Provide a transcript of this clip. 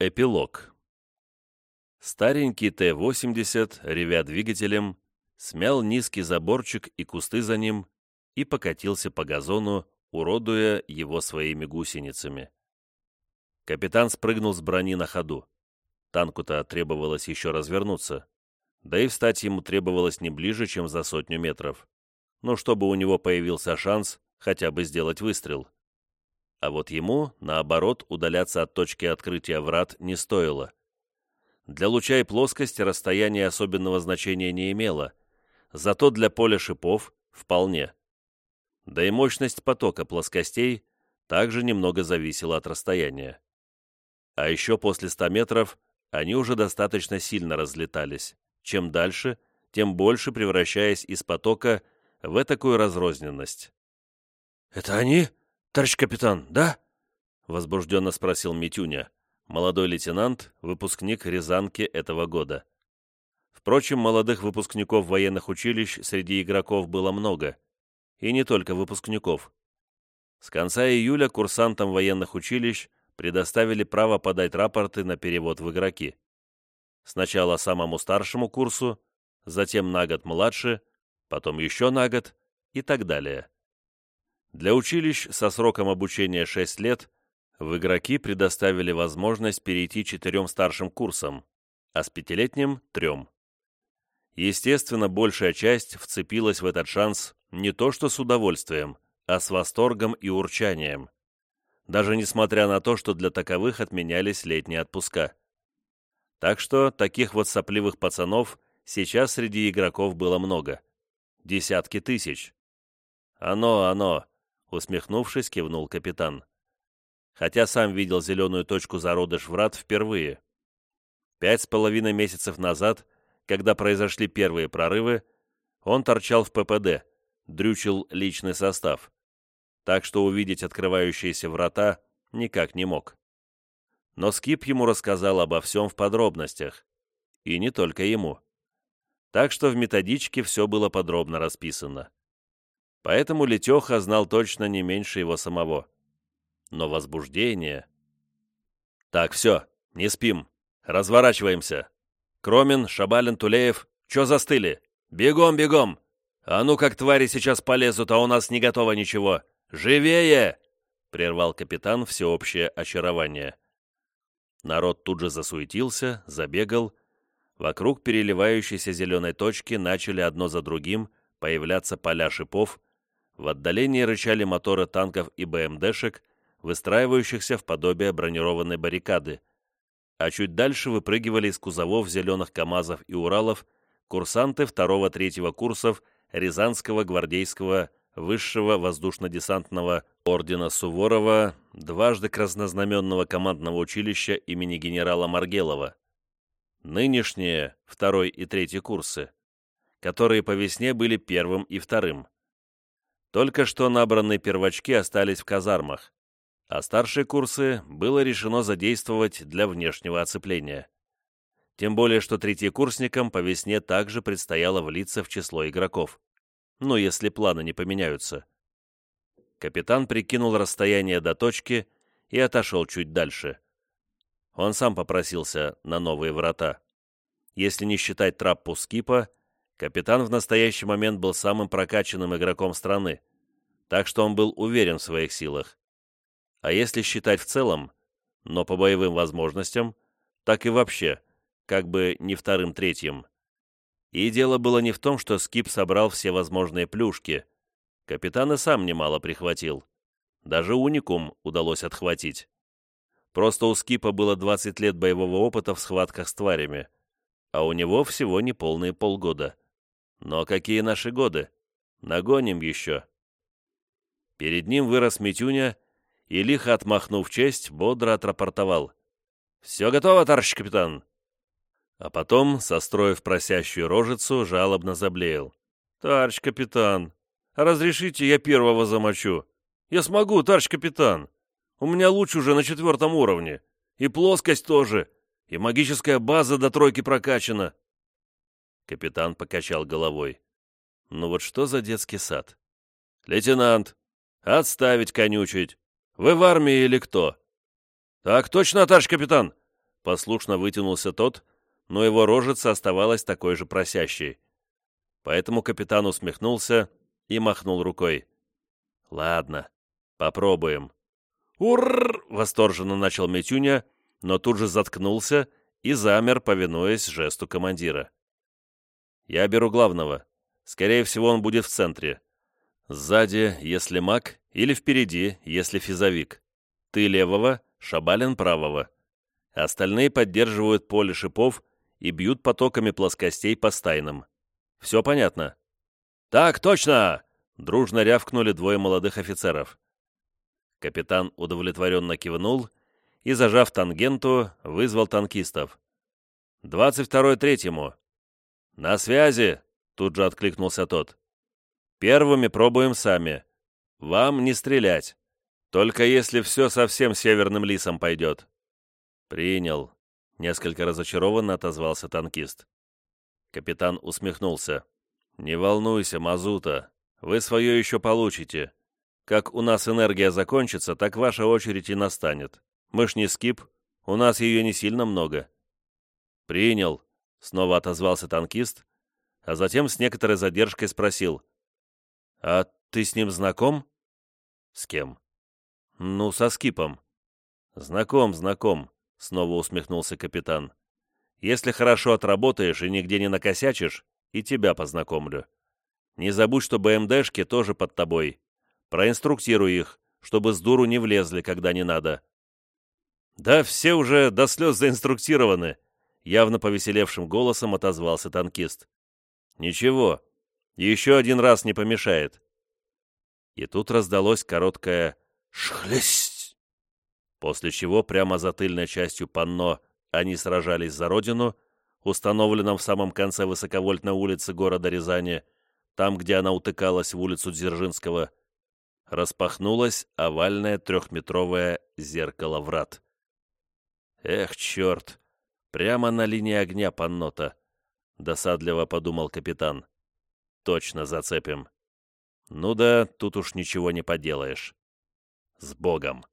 Эпилог. Старенький Т-80, ревя двигателем, смял низкий заборчик и кусты за ним и покатился по газону, уродуя его своими гусеницами. Капитан спрыгнул с брони на ходу. Танку-то требовалось еще развернуться. Да и встать ему требовалось не ближе, чем за сотню метров. Но чтобы у него появился шанс хотя бы сделать выстрел. А вот ему, наоборот, удаляться от точки открытия врат не стоило. Для луча и плоскости расстояние особенного значения не имело, зато для поля шипов – вполне. Да и мощность потока плоскостей также немного зависела от расстояния. А еще после 100 метров они уже достаточно сильно разлетались. Чем дальше, тем больше превращаясь из потока в такую разрозненность. «Это они?» «Товарищ капитан, да?» — возбужденно спросил Митюня, молодой лейтенант, выпускник Рязанки этого года. Впрочем, молодых выпускников военных училищ среди игроков было много, и не только выпускников. С конца июля курсантам военных училищ предоставили право подать рапорты на перевод в игроки. Сначала самому старшему курсу, затем на год младше, потом еще на год и так далее. Для училищ со сроком обучения 6 лет в игроки предоставили возможность перейти четырем старшим курсам, а с пятилетним – трем. Естественно, большая часть вцепилась в этот шанс не то что с удовольствием, а с восторгом и урчанием. Даже несмотря на то, что для таковых отменялись летние отпуска. Так что таких вот сопливых пацанов сейчас среди игроков было много. Десятки тысяч. Оно, оно, усмехнувшись, кивнул капитан. Хотя сам видел зеленую точку зародыш врат впервые. Пять с половиной месяцев назад, когда произошли первые прорывы, он торчал в ППД, дрючил личный состав. Так что увидеть открывающиеся врата никак не мог. Но Скип ему рассказал обо всем в подробностях. И не только ему. Так что в методичке все было подробно расписано поэтому Летеха знал точно не меньше его самого. Но возбуждение... «Так, все, не спим. Разворачиваемся. Кромин, Шабалин, Тулеев, чё застыли? Бегом, бегом! А ну как твари сейчас полезут, а у нас не готово ничего. Живее!» — прервал капитан всеобщее очарование. Народ тут же засуетился, забегал. Вокруг переливающейся зеленой точки начали одно за другим появляться поля шипов, в отдалении рычали моторы танков и БМДшек, выстраивающихся в подобие бронированной баррикады, а чуть дальше выпрыгивали из кузовов зеленых КАМАЗов и Уралов курсанты второго-третьего курсов Рязанского гвардейского высшего воздушно-десантного ордена Суворова, дважды краснознаменного командного училища имени генерала Маргелова. Нынешние, второй и третий курсы, которые по весне были первым и вторым. Только что набранные первочки остались в казармах, а старшие курсы было решено задействовать для внешнего оцепления. Тем более, что третьекурсникам по весне также предстояло влиться в число игроков. Ну, если планы не поменяются. Капитан прикинул расстояние до точки и отошел чуть дальше. Он сам попросился на новые врата. Если не считать траппу скипа, Капитан в настоящий момент был самым прокачанным игроком страны, так что он был уверен в своих силах. А если считать в целом, но по боевым возможностям, так и вообще, как бы не вторым-третьим. И дело было не в том, что Скип собрал все возможные плюшки. Капитан и сам немало прихватил. Даже уникум удалось отхватить. Просто у Скипа было 20 лет боевого опыта в схватках с тварями, а у него всего неполные полгода. Но какие наши годы? Нагоним еще. Перед ним вырос Митюня и, лихо отмахнув честь, бодро отрапортовал. «Все готово, товарищ капитан!» А потом, состроив просящую рожицу, жалобно заблеял. «Товарищ капитан, разрешите я первого замочу? Я смогу, товарищ капитан. У меня луч уже на четвертом уровне. И плоскость тоже. И магическая база до тройки прокачана. Капитан покачал головой. «Ну вот что за детский сад?» «Лейтенант, отставить конючить! Вы в армии или кто?» «Так точно, товарищ капитан! послушно вытянулся тот, но его рожица оставалась такой же просящей. Поэтому капитан усмехнулся и махнул рукой. «Ладно, попробуем». «Уррр!» — восторженно начал Митюня, но тут же заткнулся и замер, повинуясь жесту командира. «Я беру главного. Скорее всего, он будет в центре. Сзади, если маг, или впереди, если физовик. Ты левого, Шабалин правого. Остальные поддерживают поле шипов и бьют потоками плоскостей по стайнам. Все понятно?» «Так точно!» — дружно рявкнули двое молодых офицеров. Капитан удовлетворенно кивнул и, зажав тангенту, вызвал танкистов. «Двадцать второй третьему». «На связи!» — тут же откликнулся тот. «Первыми пробуем сами. Вам не стрелять. Только если все совсем северным лисом пойдет». «Принял», — несколько разочарованно отозвался танкист. Капитан усмехнулся. «Не волнуйся, Мазута, вы свое еще получите. Как у нас энергия закончится, так ваша очередь и настанет. Мы ж не скип, у нас ее не сильно много». «Принял», — снова отозвался танкист, а затем с некоторой задержкой спросил. «А ты с ним знаком?» «С кем?» «Ну, со скипом». «Знаком, знаком», — снова усмехнулся капитан. «Если хорошо отработаешь и нигде не накосячишь, и тебя познакомлю. Не забудь, что БМДшки тоже под тобой. Проинструктируй их, чтобы с дуру не влезли, когда не надо». «Да все уже до слез заинструктированы», — явно повеселевшим голосом отозвался танкист. «Ничего, еще один раз не помешает». И тут раздалось короткое «Шхлесть!», после чего прямо за тыльной частью панно они сражались за родину, установленном в самом конце высоковольтной улицы города Рязани, там, где она утыкалась в улицу Дзержинского, распахнулось овальное трехметровое зеркало врат. «Эх, черт! Прямо на линии огня паннота!» — досадливо подумал капитан. «Точно зацепим. Ну да, тут уж ничего не поделаешь. С Богом!»